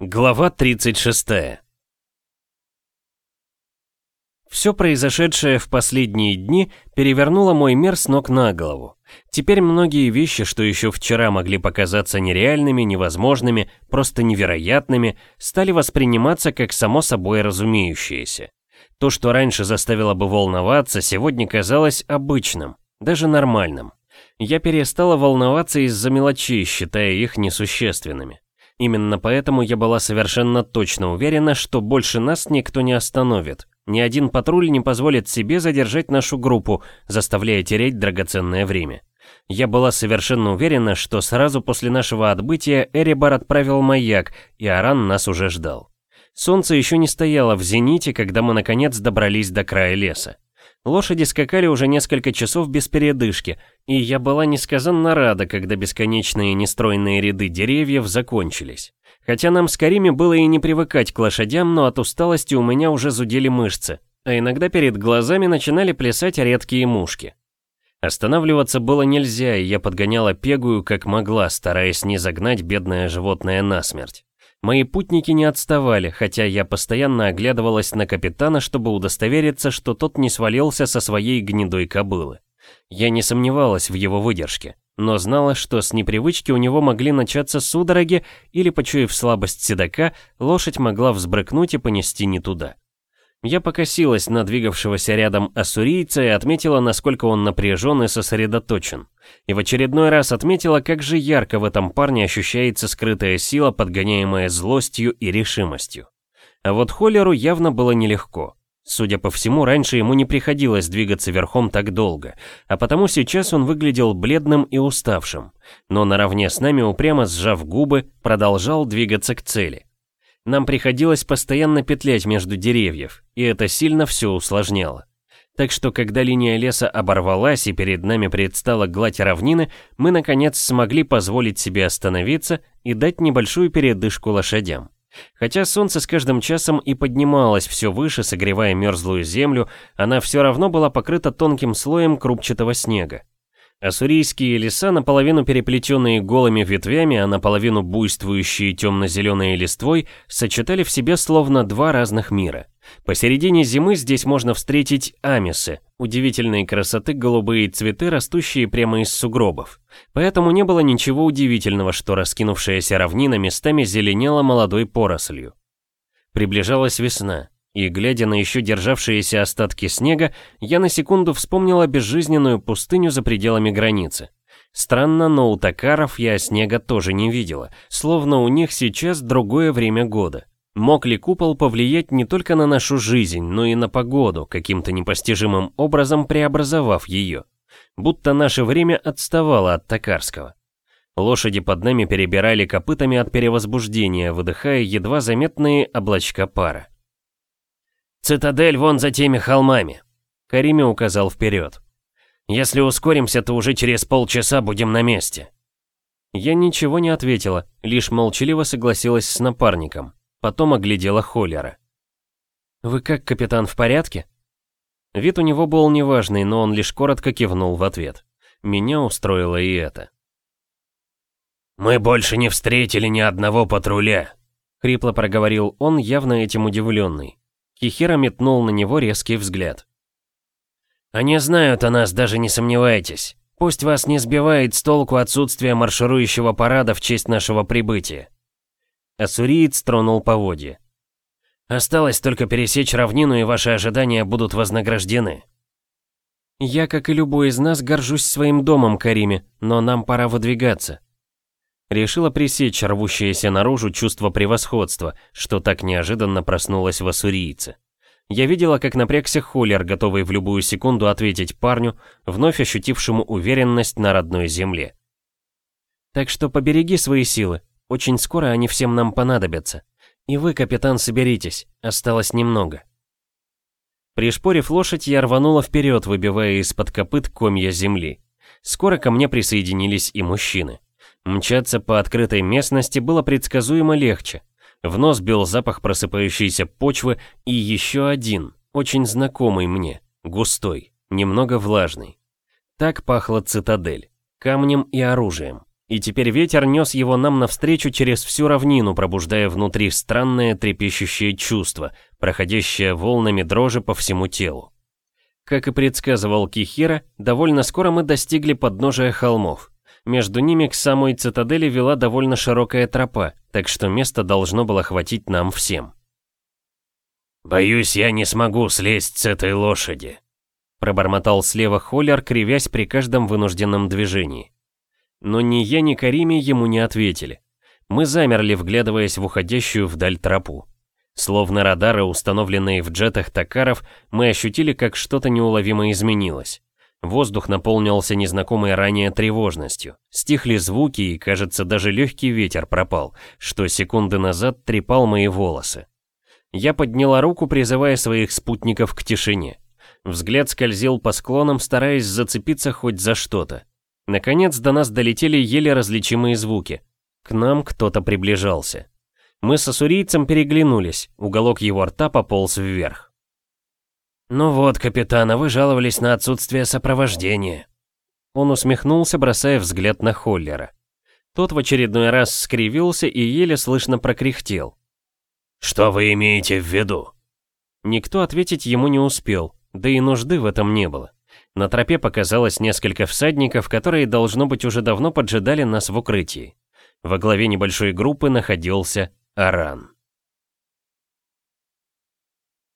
Глава 36 Все произошедшее в последние дни перевернуло мой мир с ног на голову. Теперь многие вещи, что еще вчера могли показаться нереальными, невозможными, просто невероятными, стали восприниматься как само собой разумеющиеся. То, что раньше заставило бы волноваться, сегодня казалось обычным, даже нормальным. Я перестала волноваться из-за мелочей, считая их несущественными. Именно поэтому я была совершенно точно уверена, что больше нас никто не остановит. Ни один патруль не позволит себе задержать нашу группу, заставляя терять драгоценное время. Я была совершенно уверена, что сразу после нашего отбытия Эрибар отправил маяк, и Аран нас уже ждал. Солнце еще не стояло в зените, когда мы наконец добрались до края леса. Лошади скакали уже несколько часов без передышки, и я была несказанно рада, когда бесконечные нестройные ряды деревьев закончились. Хотя нам с Карими было и не привыкать к лошадям, но от усталости у меня уже зудели мышцы, а иногда перед глазами начинали плясать редкие мушки. Останавливаться было нельзя, и я подгоняла пегую как могла, стараясь не загнать бедное животное насмерть. Мои путники не отставали, хотя я постоянно оглядывалась на капитана, чтобы удостовериться, что тот не свалился со своей гнедой кобылы. Я не сомневалась в его выдержке, но знала, что с непривычки у него могли начаться судороги или, почуяв слабость седока, лошадь могла взбрыкнуть и понести не туда. Я покосилась на двигавшегося рядом ассурийца и отметила, насколько он напряжен и сосредоточен. И в очередной раз отметила, как же ярко в этом парне ощущается скрытая сила, подгоняемая злостью и решимостью. А вот Холлеру явно было нелегко. Судя по всему, раньше ему не приходилось двигаться верхом так долго, а потому сейчас он выглядел бледным и уставшим, но наравне с нами, упрямо сжав губы, продолжал двигаться к цели. Нам приходилось постоянно петлять между деревьев, и это сильно все усложняло. Так что, когда линия леса оборвалась и перед нами предстала гладь равнины, мы наконец смогли позволить себе остановиться и дать небольшую передышку лошадям. Хотя солнце с каждым часом и поднималось все выше, согревая мерзлую землю, она все равно была покрыта тонким слоем крупчатого снега. Ассурийские леса, наполовину переплетенные голыми ветвями, а наполовину буйствующие темно-зеленой листвой, сочетали в себе словно два разных мира. Посередине зимы здесь можно встретить амисы, удивительные красоты голубые цветы, растущие прямо из сугробов. Поэтому не было ничего удивительного, что раскинувшаяся равнина местами зеленела молодой порослью. Приближалась весна. И, глядя на еще державшиеся остатки снега, я на секунду вспомнила безжизненную пустыню за пределами границы. Странно, но у токаров я снега тоже не видела, словно у них сейчас другое время года. Мог ли купол повлиять не только на нашу жизнь, но и на погоду, каким-то непостижимым образом преобразовав ее? Будто наше время отставало от токарского. Лошади под нами перебирали копытами от перевозбуждения, выдыхая едва заметные облачка пара. «Цитадель вон за теми холмами», — Кариме указал вперед. «Если ускоримся, то уже через полчаса будем на месте». Я ничего не ответила, лишь молчаливо согласилась с напарником. Потом оглядела Холлера. «Вы как, капитан, в порядке?» Вид у него был неважный, но он лишь коротко кивнул в ответ. Меня устроило и это. «Мы больше не встретили ни одного патруля», — хрипло проговорил он, явно этим удивленный. Кихира метнул на него резкий взгляд. «Они знают о нас, даже не сомневайтесь. Пусть вас не сбивает с толку отсутствие марширующего парада в честь нашего прибытия». Ассуриец тронул поводья. «Осталось только пересечь равнину, и ваши ожидания будут вознаграждены». «Я, как и любой из нас, горжусь своим домом, Кариме, но нам пора выдвигаться». Решила пресечь рвущееся наружу чувство превосходства, что так неожиданно проснулось в ассурийце. Я видела, как напрягся Холлер, готовый в любую секунду ответить парню, вновь ощутившему уверенность на родной земле. «Так что побереги свои силы, очень скоро они всем нам понадобятся. И вы, капитан, соберитесь, осталось немного». Пришпорив лошадь, я рванула вперед, выбивая из-под копыт комья земли. Скоро ко мне присоединились и мужчины. Мчаться по открытой местности было предсказуемо легче. В нос бил запах просыпающейся почвы и еще один, очень знакомый мне, густой, немного влажный. Так пахла цитадель, камнем и оружием. И теперь ветер нес его нам навстречу через всю равнину, пробуждая внутри странное трепещущее чувство, проходящее волнами дрожи по всему телу. Как и предсказывал Кихира, довольно скоро мы достигли подножия холмов. Между ними к самой цитадели вела довольно широкая тропа, так что места должно было хватить нам всем. «Боюсь, я не смогу слезть с этой лошади», пробормотал слева Холлер, кривясь при каждом вынужденном движении. Но ни я, ни Карими ему не ответили. Мы замерли, вглядываясь в уходящую вдаль тропу. Словно радары, установленные в джетах Токаров, мы ощутили, как что-то неуловимо изменилось. Воздух наполнился незнакомой ранее тревожностью. Стихли звуки, и, кажется, даже легкий ветер пропал, что секунды назад трепал мои волосы. Я подняла руку, призывая своих спутников к тишине. Взгляд скользил по склонам, стараясь зацепиться хоть за что-то. Наконец до нас долетели еле различимые звуки. К нам кто-то приближался. Мы с ассурийцем переглянулись, уголок его рта пополз вверх. «Ну вот, капитан, вы жаловались на отсутствие сопровождения». Он усмехнулся, бросая взгляд на Холлера. Тот в очередной раз скривился и еле слышно прокряхтел. «Что вы имеете в виду?» Никто ответить ему не успел, да и нужды в этом не было. На тропе показалось несколько всадников, которые, должно быть, уже давно поджидали нас в укрытии. Во главе небольшой группы находился Аран.